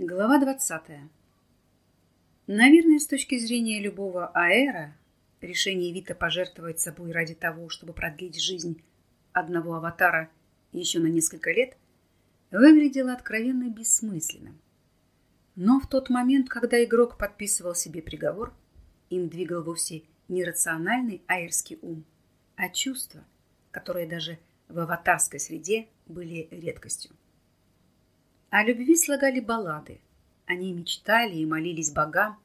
Глава 20. Наверное, с точки зрения любого аэра, решение Вита пожертвовать собой ради того, чтобы продлить жизнь одного аватара еще на несколько лет, выглядело откровенно бессмысленным. Но в тот момент, когда игрок подписывал себе приговор, им двигал вовсе не рациональный аэрский ум, а чувства, которые даже в аватарской среде были редкостью. О любви слагали баллады. Они мечтали и молились богам,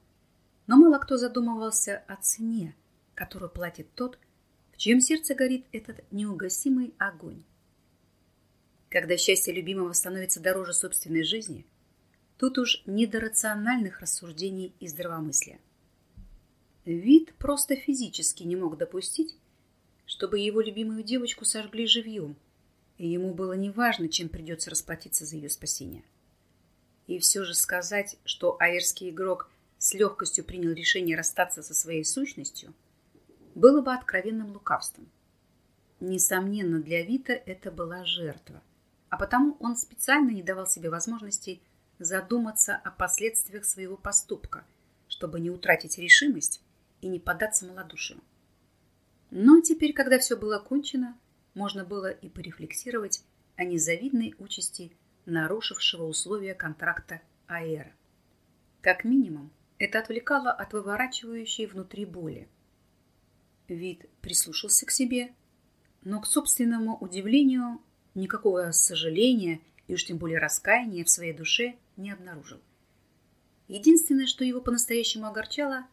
но мало кто задумывался о цене, которую платит тот, в чьем сердце горит этот неугасимый огонь. Когда счастье любимого становится дороже собственной жизни, тут уж не до рациональных рассуждений и здравомыслия. Вид просто физически не мог допустить, чтобы его любимую девочку сожгли живьем – и ему было неважно, чем придется расплатиться за ее спасение. И все же сказать, что аэрский игрок с легкостью принял решение расстаться со своей сущностью, было бы откровенным лукавством. Несомненно, для Вита это была жертва, а потому он специально не давал себе возможности задуматься о последствиях своего поступка, чтобы не утратить решимость и не поддаться малодушию. Но теперь, когда все было кончено, можно было и порефлексировать о незавидной участи нарушившего условия контракта Аэра. Как минимум, это отвлекало от выворачивающей внутри боли. Вид прислушался к себе, но к собственному удивлению никакого сожаления и уж тем более раскаяния в своей душе не обнаружил. Единственное, что его по-настоящему огорчало,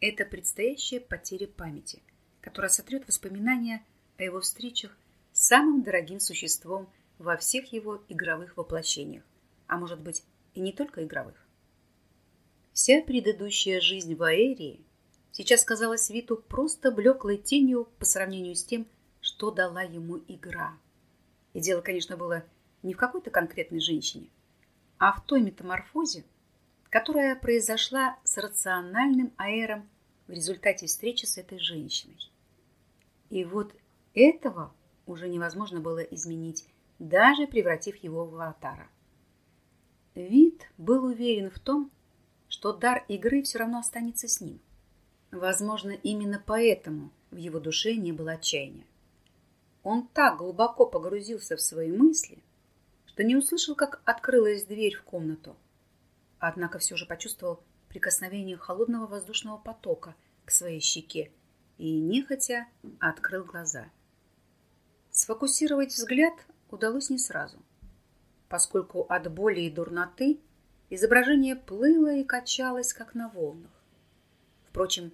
это предстоящая потеря памяти, которая сотрет воспоминания о его встречах с самым дорогим существом во всех его игровых воплощениях, а может быть и не только игровых. Вся предыдущая жизнь в Аэрии сейчас казалась Виту просто блеклой тенью по сравнению с тем, что дала ему игра. И дело, конечно, было не в какой-то конкретной женщине, а в той метаморфозе, которая произошла с рациональным аэром в результате встречи с этой женщиной. И вот этого уже невозможно было изменить, даже превратив его в аватара. Вид был уверен в том, что дар игры все равно останется с ним. Возможно, именно поэтому в его душе не было отчаяния. Он так глубоко погрузился в свои мысли, что не услышал, как открылась дверь в комнату. Однако все же почувствовал прикосновение холодного воздушного потока к своей щеке и, нехотя, открыл глаза. Сфокусировать взгляд удалось не сразу, поскольку от боли и дурноты изображение плыло и качалось, как на волнах. Впрочем,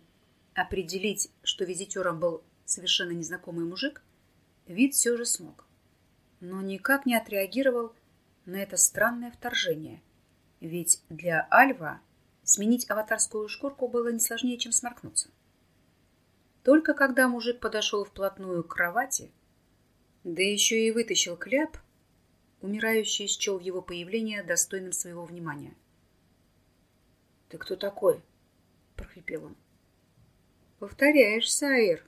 определить, что визитером был совершенно незнакомый мужик, вид все же смог, но никак не отреагировал на это странное вторжение, ведь для Альва сменить аватарскую шкурку было не сложнее, чем сморкнуться. Только когда мужик подошел вплотную к кровати, да еще и вытащил кляп, умирающий счел его появление достойным своего внимания. «Ты кто такой?» — прохрипел он. «Повторяешь, Саир!»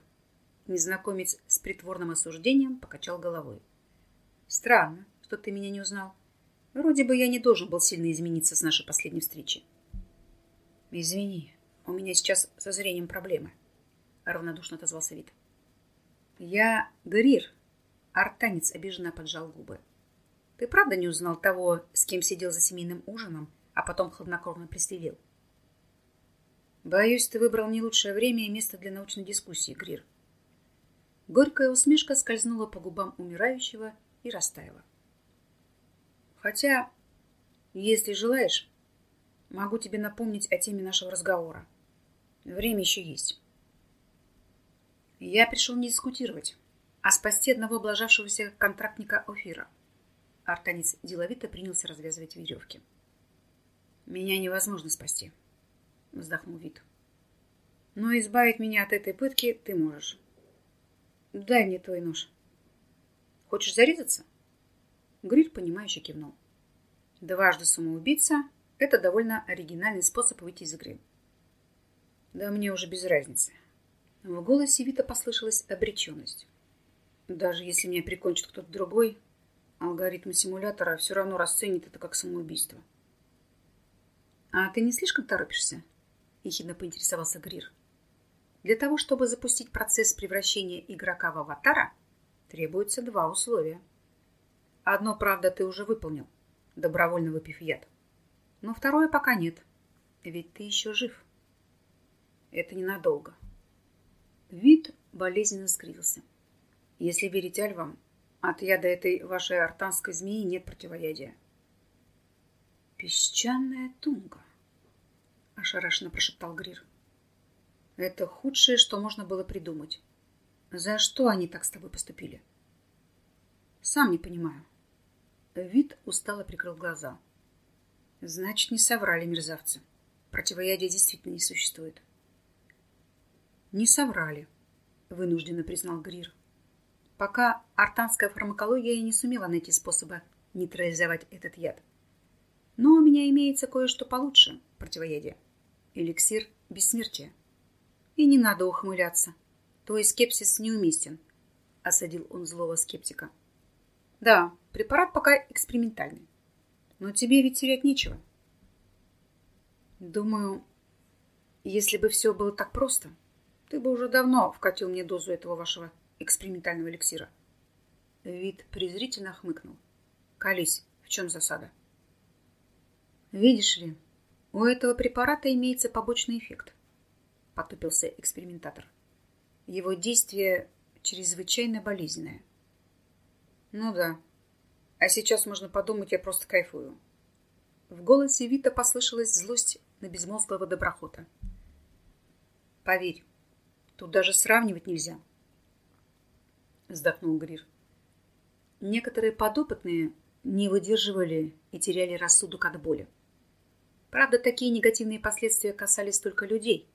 Незнакомец с притворным осуждением покачал головой. «Странно, что ты меня не узнал. Вроде бы я не должен был сильно измениться с нашей последней встречи». «Извини, у меня сейчас со зрением проблемы», — равнодушно отозвался вид. «Я Грир, Артанец обиженно поджал губы. Ты правда не узнал того, с кем сидел за семейным ужином, а потом хладнокровно пристрелил? Боюсь, ты выбрал не лучшее время и место для научной дискуссии, Грир. Горькая усмешка скользнула по губам умирающего и растаяла. Хотя, если желаешь, могу тебе напомнить о теме нашего разговора. Время еще есть. Я пришел не дискутировать, а спасти одного облажавшегося контрактника Офира. Артанец деловито принялся развязывать веревки. «Меня невозможно спасти», — вздохнул Вит. «Но избавить меня от этой пытки ты можешь. Дай мне твой нож». «Хочешь зарезаться?» Гриль, понимающе кивнул. «Дважды самоубийца — это довольно оригинальный способ выйти из игры». «Да мне уже без разницы». В голосе Вита послышалась обреченность. Даже если меня прикончит кто-то другой, алгоритм симулятора все равно расценит это как самоубийство. «А ты не слишком торопишься?» — ехидно поинтересовался Грир. «Для того, чтобы запустить процесс превращения игрока в аватара, требуется два условия. Одно, правда, ты уже выполнил, добровольно выпив яд. Но второе пока нет, ведь ты еще жив. Это ненадолго». Вид болезненно скривился. «Если верить альвам, от яда этой вашей артанской змеи нет противоядия». «Песчаная тунга», — ошарашенно прошептал Грир. «Это худшее, что можно было придумать. За что они так с тобой поступили?» «Сам не понимаю». Вид устало прикрыл глаза. «Значит, не соврали мерзавцы. Противоядия действительно не существует». «Не соврали», — вынужденно признал Грир. «Пока артанская фармакология не сумела найти способа нейтрализовать этот яд. Но у меня имеется кое-что получше противоядия. Эликсир бессмертия. И не надо ухмыляться. Твой скепсис неуместен, — осадил он злого скептика. Да, препарат пока экспериментальный. Но тебе ведь терять нечего. Думаю, если бы все было так просто, ты бы уже давно вкатил мне дозу этого вашего экспериментального эликсира. Вид презрительно хмыкнул. Колись, в чем засада? — Видишь ли, у этого препарата имеется побочный эффект, потупился экспериментатор. Его действие чрезвычайно болезненное. Ну да. А сейчас можно подумать, я просто кайфую. В голосе Вита послышалась злость на безмозглого доброхота. Поверь, тут даже сравнивать нельзя. Вздохнул Грир. Некоторые подопытные не выдерживали и теряли рассудок от боли. Правда, такие негативные последствия касались только людей,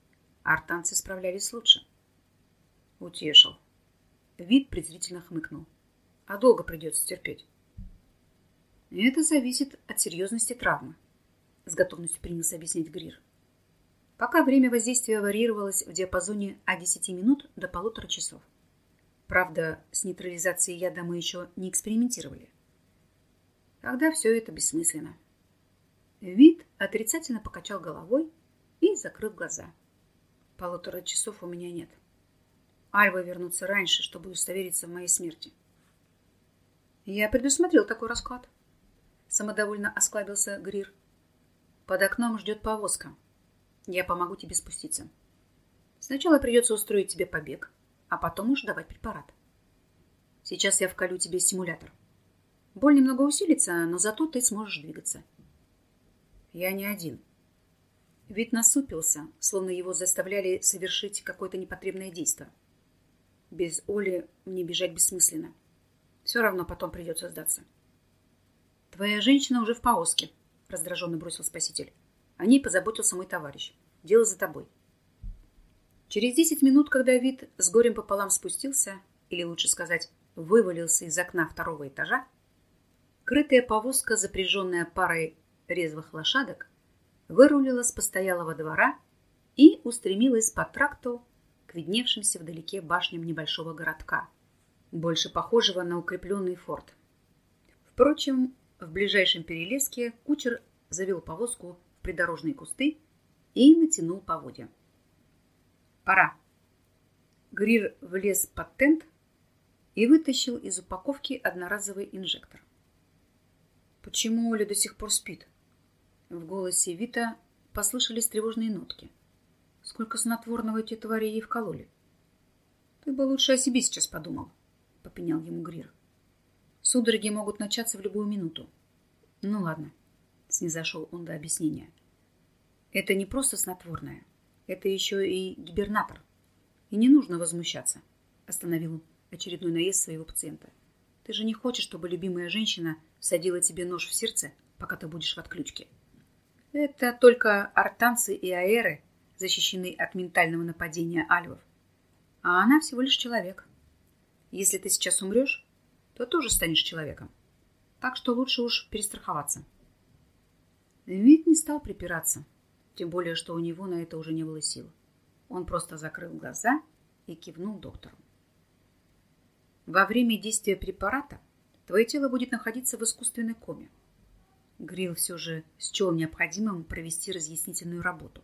артанцы справлялись лучше. Утешил. Вид презрительно хмыкнул. А долго придется терпеть? Это зависит от серьезности травмы, с готовностью принялся объяснить Грир. Пока время воздействия варьировалось в диапазоне от 10 минут до полутора часов. Правда, с нейтрализацией яда мы еще не экспериментировали. Тогда все это бессмысленно. Вид отрицательно покачал головой и закрыл глаза. Полутора часов у меня нет. Альва вернутся раньше, чтобы удостовериться в моей смерти. Я предусмотрел такой расклад. Самодовольно осклабился Грир. Под окном ждет повозка. Я помогу тебе спуститься. Сначала придется устроить тебе побег, а потом уж давать препарат. Сейчас я вколю тебе стимулятор. Боль немного усилится, но зато ты сможешь двигаться. Я не один. Вид насупился, словно его заставляли совершить какое-то непотребное действие. Без Оли мне бежать бессмысленно. Все равно потом придется сдаться. Твоя женщина уже в повозке, раздраженно бросил спаситель. О ней позаботился мой товарищ. Дело за тобой. Через десять минут, когда вид с горем пополам спустился, или лучше сказать, вывалился из окна второго этажа, крытая повозка, запряженная парой резвых лошадок, вырулила с постоялого двора и устремилась по тракту к видневшимся вдалеке башням небольшого городка, больше похожего на укрепленный форт. Впрочем, в ближайшем перелеске кучер завел повозку в придорожные кусты и натянул поводья. «Пора!» Грир влез под тент и вытащил из упаковки одноразовый инжектор. «Почему Оля до сих пор спит?» В голосе Вита послышались тревожные нотки. Сколько снотворного эти твари ей вкололи? Ты бы лучше о себе сейчас подумал, попенял ему Грир. Судороги могут начаться в любую минуту. Ну ладно, снизошел он до объяснения. Это не просто снотворное, это еще и гибернатор. И не нужно возмущаться, остановил очередной наезд своего пациента. Ты же не хочешь, чтобы любимая женщина всадила тебе нож в сердце, пока ты будешь в отключке. Это только артанцы и аэры защищены от ментального нападения альвов. А она всего лишь человек. Если ты сейчас умрешь, то тоже станешь человеком. Так что лучше уж перестраховаться. Вид не стал припираться, тем более, что у него на это уже не было сил. Он просто закрыл глаза и кивнул доктору. Во время действия препарата твое тело будет находиться в искусственной коме. Грил все же счел необходимым провести разъяснительную работу.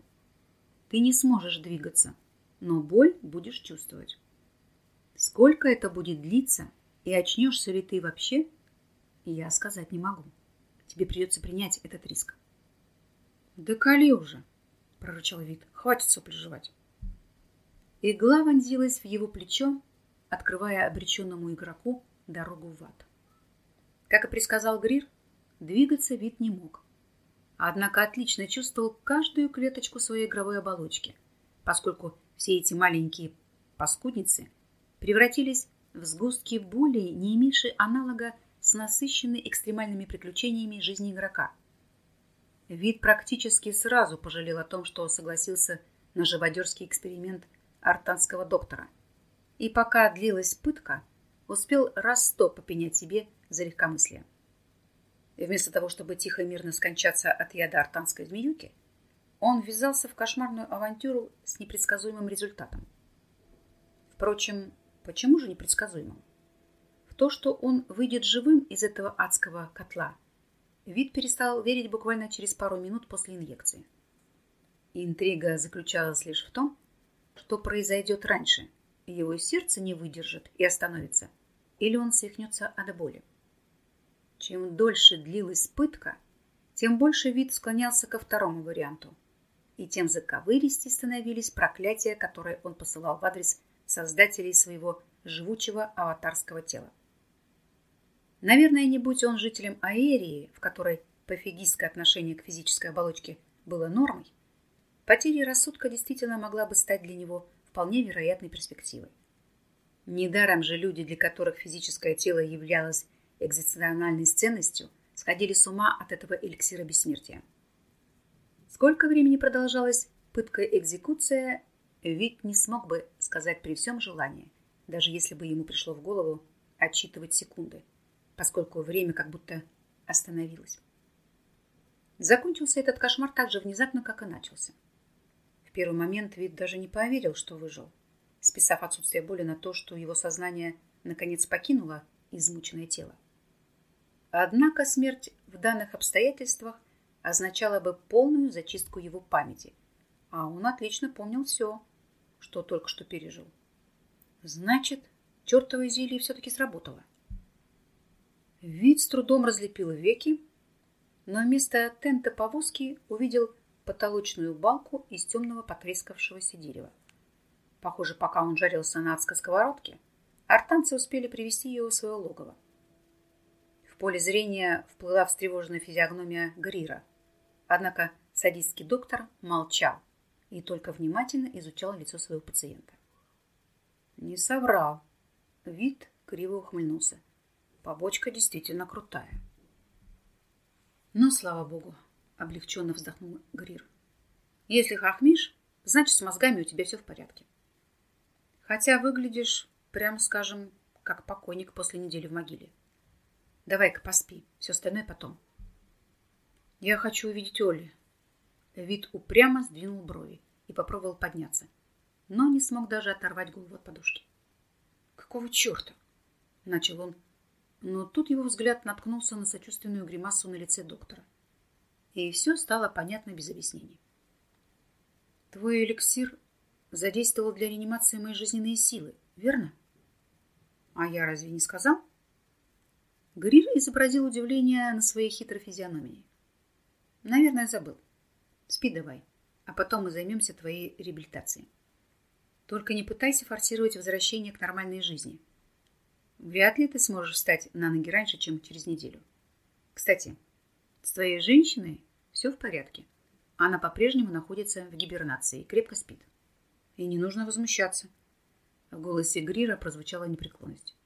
Ты не сможешь двигаться, но боль будешь чувствовать. Сколько это будет длиться и очнешься ли ты вообще, я сказать не могу. Тебе придется принять этот риск. Да коли уже, прорычал вид. Хватит сопли жевать. Игла вонзилась в его плечо, открывая обреченному игроку дорогу в ад. Как и предсказал Грир, двигаться вид не мог. Однако отлично чувствовал каждую клеточку своей игровой оболочки, поскольку все эти маленькие паскудницы превратились в сгустки боли, не имевшие аналога с насыщенной экстремальными приключениями жизни игрока. Вид практически сразу пожалел о том, что согласился на живодерский эксперимент артанского доктора. И пока длилась пытка, успел раз сто попенять себе за легкомыслие. И вместо того, чтобы тихо и мирно скончаться от яда артанской змеюки, он ввязался в кошмарную авантюру с непредсказуемым результатом. Впрочем, почему же непредсказуемым? В то, что он выйдет живым из этого адского котла, вид перестал верить буквально через пару минут после инъекции. Интрига заключалась лишь в том, что произойдет раньше. Его сердце не выдержит и остановится, или он свихнется от боли. Чем дольше длилась пытка, тем больше вид склонялся ко второму варианту, и тем заковыристей становились проклятия, которые он посылал в адрес создателей своего живучего аватарского тела. Наверное, не будь он жителем Аэрии, в которой пофигистское отношение к физической оболочке было нормой, потеря рассудка действительно могла бы стать для него вполне вероятной перспективой. Недаром же люди, для которых физическое тело являлось экзистенциальной ценностью, сходили с ума от этого эликсира бессмертия. Сколько времени продолжалась пытка-экзекуция, Вик не смог бы сказать при всем желании, даже если бы ему пришло в голову отсчитывать секунды, поскольку время как будто остановилось. Закончился этот кошмар так же внезапно, как и начался. В первый момент Вит даже не поверил, что выжил, списав отсутствие боли на то, что его сознание наконец покинуло измученное тело. Однако смерть в данных обстоятельствах означала бы полную зачистку его памяти, а он отлично помнил все, что только что пережил. Значит, чертово зелье все-таки сработало. Вид с трудом разлепил веки, но вместо тента повозки увидел потолочную балку из темного потрескавшегося дерева. Похоже, пока он жарился на адской сковородке, артанцы успели привести ее в свое логово. В поле зрения вплыла встревоженная физиогномия Грира. Однако садистский доктор молчал и только внимательно изучал лицо своего пациента. Не соврал. Вид криво ухмыльнулся. Побочка действительно крутая. Ну, слава богу, облегченно вздохнул Грир. Если хохмишь, значит, с мозгами у тебя все в порядке. Хотя выглядишь, прямо скажем, как покойник после недели в могиле. Давай-ка поспи, все остальное потом. Я хочу увидеть Оли. Вид упрямо сдвинул брови и попробовал подняться, но не смог даже оторвать голову от подушки. Какого черта? Начал он, но тут его взгляд наткнулся на сочувственную гримасу на лице доктора. И все стало понятно без объяснений. Твой эликсир задействовал для реанимации мои жизненные силы, верно? А я разве не сказал? — Грир изобразил удивление на своей хитрой физиономии. Наверное, забыл. Спи давай, а потом мы займемся твоей реабилитацией. Только не пытайся форсировать возвращение к нормальной жизни. Вряд ли ты сможешь встать на ноги раньше, чем через неделю. Кстати, с твоей женщиной все в порядке. Она по-прежнему находится в гибернации и крепко спит. И не нужно возмущаться. В голосе Грира прозвучала непреклонность.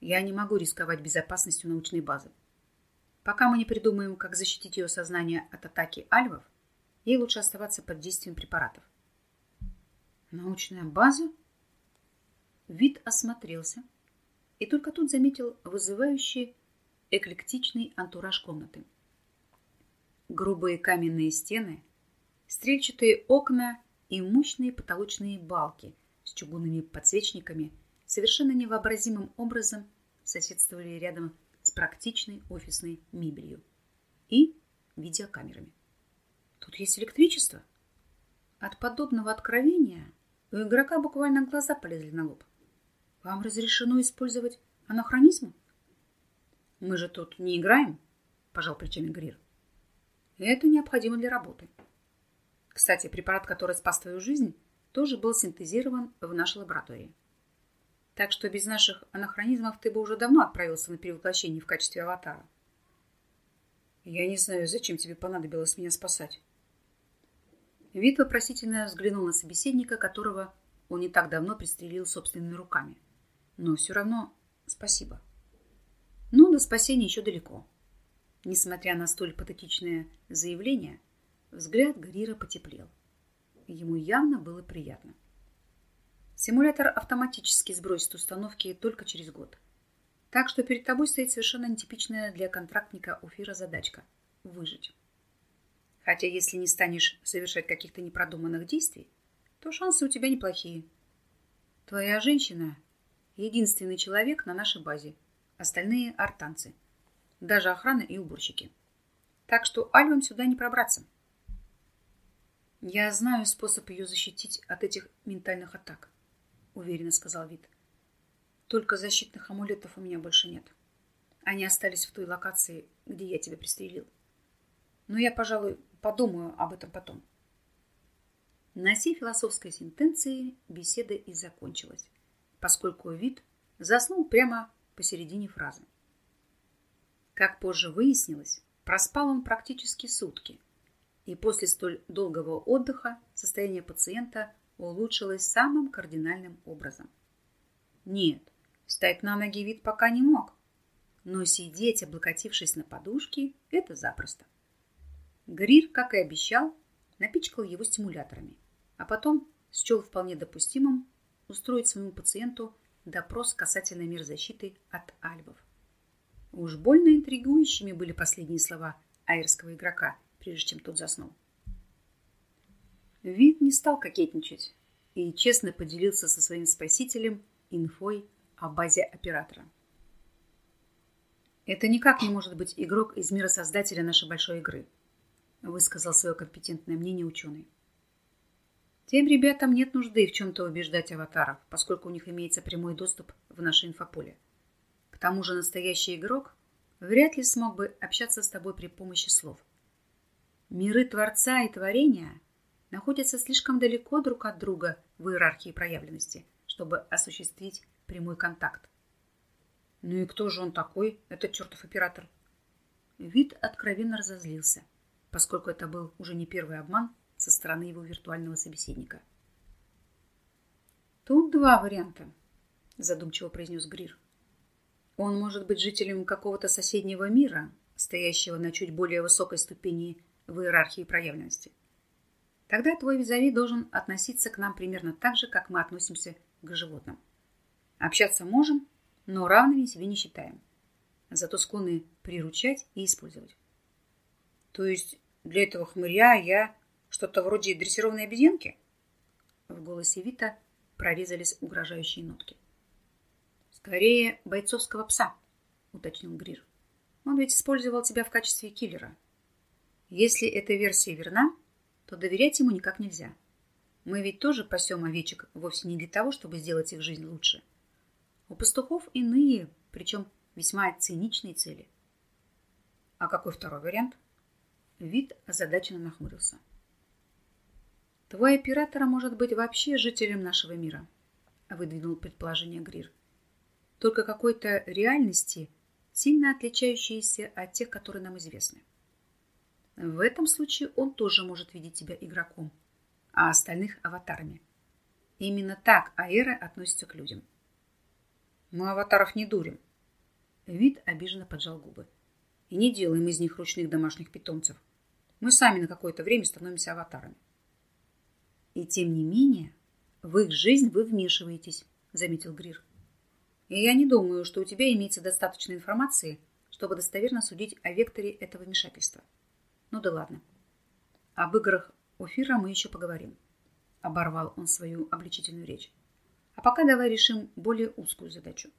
Я не могу рисковать безопасностью научной базы. Пока мы не придумаем, как защитить ее сознание от атаки альвов, ей лучше оставаться под действием препаратов. Научная база? Вид осмотрелся и только тут заметил вызывающий эклектичный антураж комнаты. Грубые каменные стены, стрельчатые окна и мощные потолочные балки с чугунными подсвечниками совершенно невообразимым образом соседствовали рядом с практичной офисной мебелью и видеокамерами. Тут есть электричество. От подобного откровения у игрока буквально глаза полезли на лоб. Вам разрешено использовать анахронизмы? Мы же тут не играем, пожал плечами Грир. Это необходимо для работы. Кстати, препарат, который спас твою жизнь, тоже был синтезирован в нашей лаборатории. Так что без наших анахронизмов ты бы уже давно отправился на перевоплощение в качестве аватара. Я не знаю, зачем тебе понадобилось меня спасать. Вид вопросительно взглянул на собеседника, которого он не так давно пристрелил собственными руками. Но все равно спасибо. Но до спасения еще далеко. Несмотря на столь патетичное заявление, взгляд Грира потеплел. Ему явно было приятно. Симулятор автоматически сбросит установки только через год. Так что перед тобой стоит совершенно нетипичная для контрактника Уфира задачка – выжить. Хотя если не станешь совершать каких-то непродуманных действий, то шансы у тебя неплохие. Твоя женщина – единственный человек на нашей базе. Остальные – артанцы. Даже охрана и уборщики. Так что альвам сюда не пробраться. Я знаю способ ее защитить от этих ментальных атак, уверенно сказал Вит. Только защитных амулетов у меня больше нет. Они остались в той локации, где я тебя пристрелил. Но я, пожалуй, подумаю об этом потом. На сей философской сентенции беседа и закончилась, поскольку вид заснул прямо посередине фразы. Как позже выяснилось, проспал он практически сутки, и после столь долгого отдыха состояние пациента улучшилось самым кардинальным образом. Нет, встать на ноги вид пока не мог, но сидеть, облокотившись на подушке, это запросто. Грир, как и обещал, напичкал его стимуляторами а потом счел вполне допустимым устроить своему пациенту допрос касательно мер защиты от альбов. Уж больно интригующими были последние слова айрского игрока, прежде чем тот заснул. Вид не стал кокетничать и честно поделился со своим спасителем инфой о базе оператора. «Это никак не может быть игрок из мира создателя нашей большой игры», высказал свое компетентное мнение ученый. Тем ребятам нет нужды в чем-то убеждать аватаров, поскольку у них имеется прямой доступ в наше инфополе. К тому же настоящий игрок вряд ли смог бы общаться с тобой при помощи слов. Миры Творца и Творения находятся слишком далеко друг от друга в иерархии проявленности, чтобы осуществить прямой контакт. Ну и кто же он такой, этот чертов оператор? Вид откровенно разозлился, поскольку это был уже не первый обман, со стороны его виртуального собеседника. «Тут два варианта», – задумчиво произнес Грир. «Он может быть жителем какого-то соседнего мира, стоящего на чуть более высокой ступени в иерархии проявленности. Тогда твой визави должен относиться к нам примерно так же, как мы относимся к животным. Общаться можем, но равными себе не считаем. Зато склонны приручать и использовать. То есть для этого хмыря я что-то вроде дрессированной обезьянки? В голосе Вита прорезались угрожающие нотки. Скорее, бойцовского пса, уточнил Грир. Он ведь использовал тебя в качестве киллера. Если эта версия верна, то доверять ему никак нельзя. Мы ведь тоже пасем овечек вовсе не для того, чтобы сделать их жизнь лучше. У пастухов иные, причем весьма циничные цели. А какой второй вариант? Вид озадаченно нахмурился. Твой оператор может быть вообще жителем нашего мира, выдвинул предположение Грир. Только какой-то реальности, сильно отличающейся от тех, которые нам известны. В этом случае он тоже может видеть тебя игроком, а остальных аватарами. Именно так Аэра относится к людям. Мы аватаров не дурим. Вид обиженно поджал губы. И не делаем из них ручных домашних питомцев. Мы сами на какое-то время становимся аватарами. И тем не менее, в их жизнь вы вмешиваетесь, заметил Грир. И я не думаю, что у тебя имеется достаточно информации, чтобы достоверно судить о векторе этого вмешательства. Ну да ладно. Об играх Офира мы еще поговорим. Оборвал он свою обличительную речь. А пока давай решим более узкую задачу.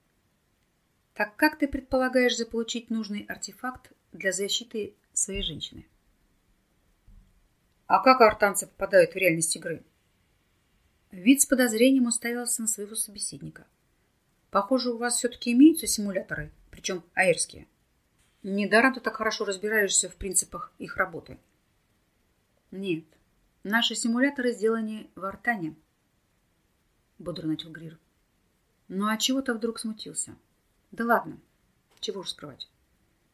Так как ты предполагаешь заполучить нужный артефакт для защиты своей женщины? А как артанцы попадают в реальность игры? Вид с подозрением уставился на своего собеседника. Похоже, у вас все-таки имеются симуляторы, причем аэрские. Недаром ты так хорошо разбираешься в принципах их работы. Нет, наши симуляторы сделаны в Артане, бодро начал Грир. Ну а чего-то вдруг смутился. Да ладно, чего уж скрывать.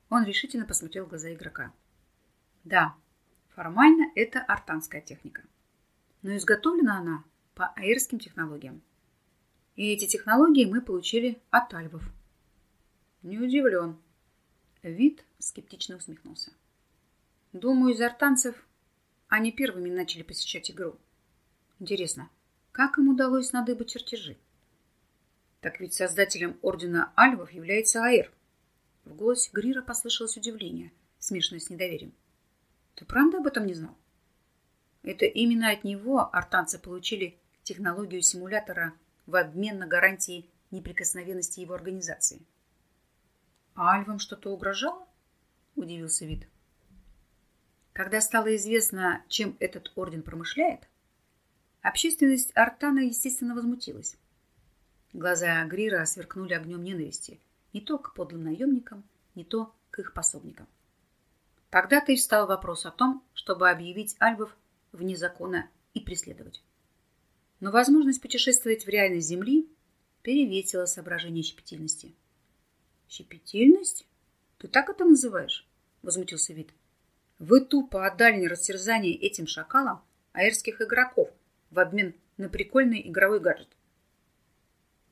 Он решительно посмотрел в глаза игрока. Да, формально это артанская техника. Но изготовлена она по аэрским технологиям. И эти технологии мы получили от альвов. Не удивлен. Вид скептично усмехнулся. Думаю, из артанцев они первыми начали посещать игру. Интересно, как им удалось надыбать чертежи? Так ведь создателем Ордена Альвов является Аэр. В голосе Грира послышалось удивление, смешанное с недоверием. Ты правда об этом не знал? Это именно от него артанцы получили технологию симулятора в обмен на гарантии неприкосновенности его организации. А Альвам что-то угрожало? Удивился Вид. Когда стало известно, чем этот орден промышляет, общественность Артана, естественно, возмутилась. Глаза Грира сверкнули огнем ненависти не то к подлым наемникам, не то к их пособникам. Тогда-то и встал вопрос о том, чтобы объявить альбов вне закона и преследовать. Но возможность путешествовать в реальность Земли перевесила соображение щепетильности. «Щепетильность? Ты так это называешь?» — возмутился Вид. «Вы тупо отдали растерзание этим шакалам аэрских игроков в обмен на прикольный игровой гаджет.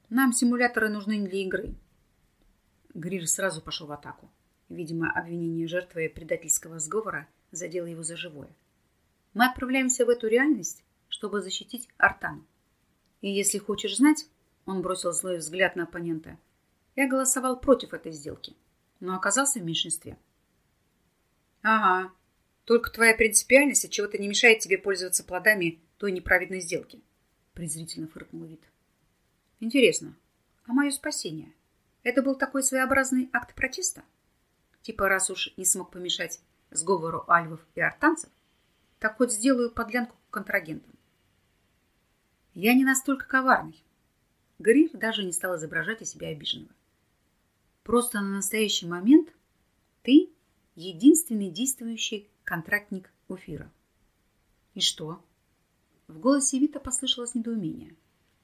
Нам симуляторы нужны не для игры». Грир сразу пошел в атаку. Видимо, обвинение жертвы предательского сговора задело его за живое. Мы отправляемся в эту реальность, чтобы защитить Артан. И если хочешь знать, он бросил злой взгляд на оппонента, я голосовал против этой сделки, но оказался в меньшинстве. Ага, только твоя принципиальность чего-то не мешает тебе пользоваться плодами той неправедной сделки, презрительно фыркнул вид. Интересно, а мое спасение? Это был такой своеобразный акт протеста? Типа, раз уж не смог помешать сговору альвов и артанцев, так хоть сделаю подлянку контрагентам. Я не настолько коварный. Гриф даже не стал изображать из себя обиженного. Просто на настоящий момент ты единственный действующий контрактник Уфира. И что? В голосе Вита послышалось недоумение.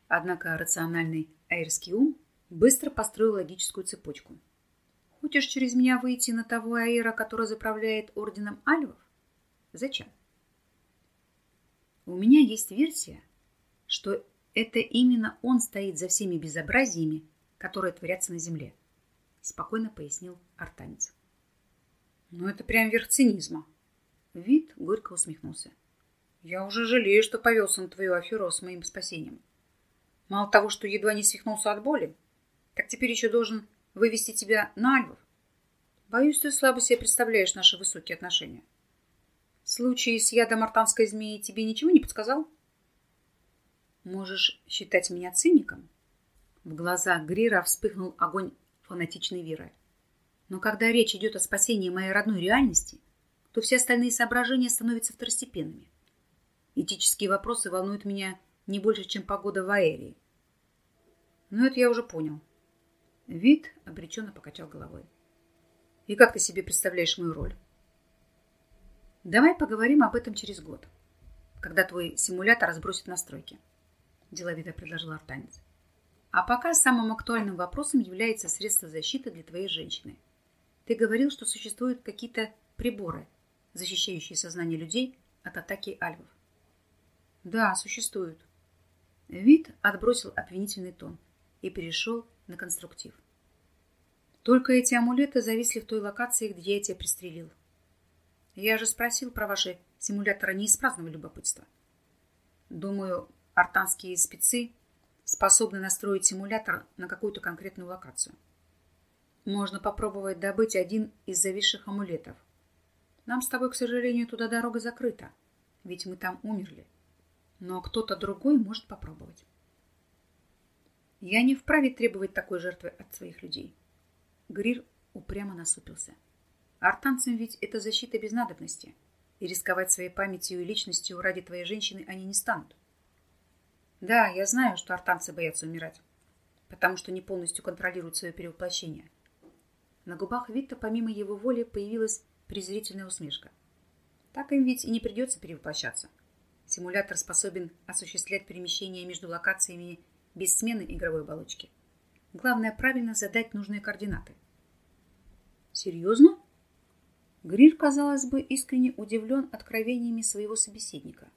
Однако рациональный аэрский ум быстро построил логическую цепочку. Хочешь через меня выйти на того аэра, который заправляет орденом альвов? Зачем? У меня есть версия, что это именно он стоит за всеми безобразиями, которые творятся на земле, спокойно пояснил артанец. Ну это прям верх цинизма. Вид горько усмехнулся. Я уже жалею, что повелся на твою аферу с моим спасением. Мало того, что едва не свихнулся от боли, так теперь еще должен вывести тебя на альвов. Боюсь, ты слабо себе представляешь наши высокие отношения. Случай с ядом артанской змеи тебе ничего не подсказал? Можешь считать меня циником? В глазах Грира вспыхнул огонь фанатичной веры. Но когда речь идет о спасении моей родной реальности, то все остальные соображения становятся второстепенными. Этические вопросы волнуют меня не больше, чем погода в Аэрии. Но это я уже понял. Вид обреченно покачал головой. И как ты себе представляешь мою роль? Давай поговорим об этом через год, когда твой симулятор разбросит настройки. Деловито предложил Артанец. А пока самым актуальным вопросом является средство защиты для твоей женщины. Ты говорил, что существуют какие-то приборы, защищающие сознание людей от атаки альвов. Да, существуют. Вид отбросил обвинительный тон и перешел на конструктив. Только эти амулеты зависли в той локации, где я тебя пристрелил. Я же спросил про ваши симуляторы не из праздного любопытства. Думаю, артанские спецы способны настроить симулятор на какую-то конкретную локацию. Можно попробовать добыть один из зависших амулетов. Нам с тобой, к сожалению, туда дорога закрыта, ведь мы там умерли. Но кто-то другой может попробовать. Я не вправе требовать такой жертвы от своих людей. Грир упрямо насупился. Артанцам ведь это защита без надобности. и рисковать своей памятью и личностью ради твоей женщины они не станут. Да, я знаю, что артанцы боятся умирать, потому что не полностью контролируют свое перевоплощение. На губах Витта помимо его воли появилась презрительная усмешка. Так им ведь и не придется перевоплощаться. Симулятор способен осуществлять перемещение между локациями без смены игровой оболочки. Главное правильно задать нужные координаты. Серьезно? Грир, казалось бы, искренне удивлен откровениями своего собеседника.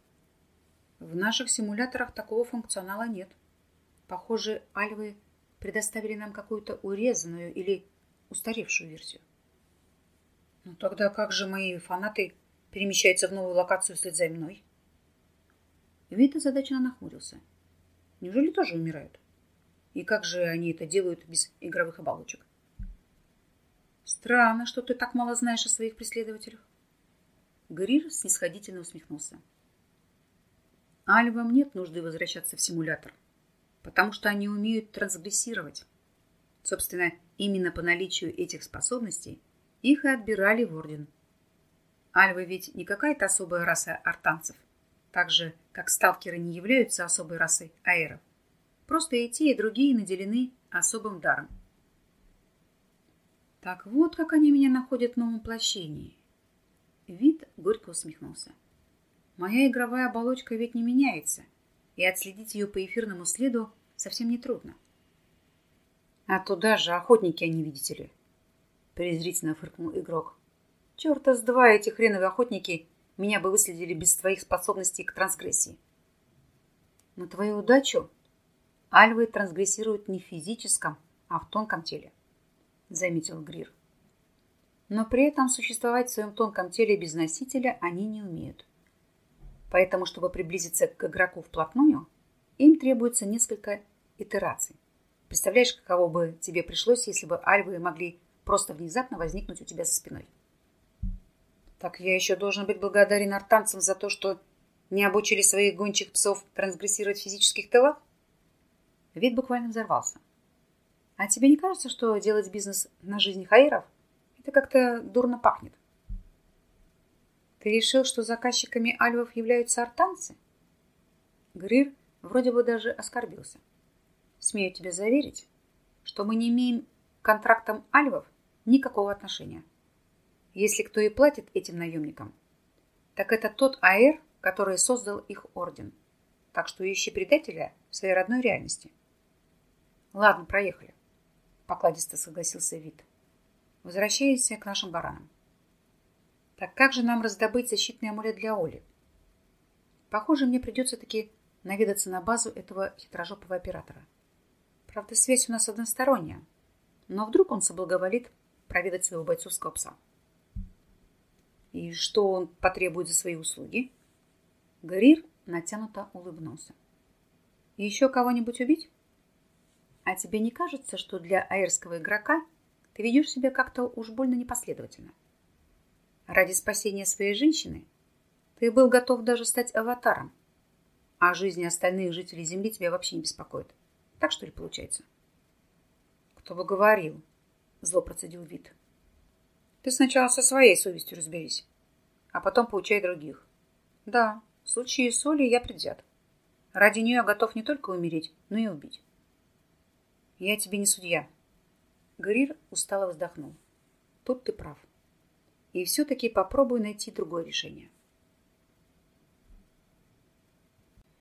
В наших симуляторах такого функционала нет. Похоже, альвы предоставили нам какую-то урезанную или устаревшую версию. Ну тогда как же мои фанаты перемещаются в новую локацию вслед за мной? Вит озадаченно нахмурился. Неужели тоже умирают? И как же они это делают без игровых оболочек? Странно, что ты так мало знаешь о своих преследователях. Грир снисходительно усмехнулся. Альвам нет нужды возвращаться в симулятор, потому что они умеют трансгрессировать. Собственно, именно по наличию этих способностей их и отбирали в Орден. Альвы ведь не какая-то особая раса артанцев, так же, как сталкеры не являются особой расой аэров. Просто и те, и другие наделены особым даром. Так вот, как они меня находят в новом воплощении. Вид горько усмехнулся. Моя игровая оболочка ведь не меняется, и отследить ее по эфирному следу совсем не трудно. А туда же охотники они, видите ли. Презрительно фыркнул игрок. Черта с два эти хреновые охотники меня бы выследили без твоих способностей к трансгрессии. На твою удачу альвы трансгрессируют не в физическом, а в тонком теле, заметил Грир. Но при этом существовать в своем тонком теле без носителя они не умеют. Поэтому, чтобы приблизиться к игроку вплотную, им требуется несколько итераций. Представляешь, каково бы тебе пришлось, если бы альвы могли просто внезапно возникнуть у тебя за спиной? Так я еще должен быть благодарен артанцам за то, что не обучили своих гончих псов трансгрессировать в физических телах? Вид буквально взорвался. А тебе не кажется, что делать бизнес на жизнь хаиров – это как-то дурно пахнет? Ты решил, что заказчиками альвов являются артанцы? Грир вроде бы даже оскорбился. Смею тебя заверить, что мы не имеем к контрактам альвов никакого отношения. Если кто и платит этим наемникам, так это тот АЭР, который создал их орден. Так что ищи предателя в своей родной реальности. Ладно, проехали. Покладисто согласился Вит. Возвращайся к нашим баранам. Так как же нам раздобыть защитный амулет для Оли? Похоже, мне придется таки наведаться на базу этого хитрожопого оператора. Правда, связь у нас односторонняя. Но вдруг он соблаговолит проведать своего бойцовского пса. И что он потребует за свои услуги? Грир натянуто улыбнулся. Еще кого-нибудь убить? А тебе не кажется, что для аэрского игрока ты ведешь себя как-то уж больно непоследовательно? Ради спасения своей женщины ты был готов даже стать аватаром, а жизни остальных жителей Земли тебя вообще не беспокоит. Так что ли получается? Кто бы говорил, зло процедил вид. Ты сначала со своей совестью разберись, а потом поучай других. Да, в случае с Олей я предвзят. Ради нее я готов не только умереть, но и убить. Я тебе не судья. Грир устало вздохнул. Тут ты прав. И все-таки попробую найти другое решение.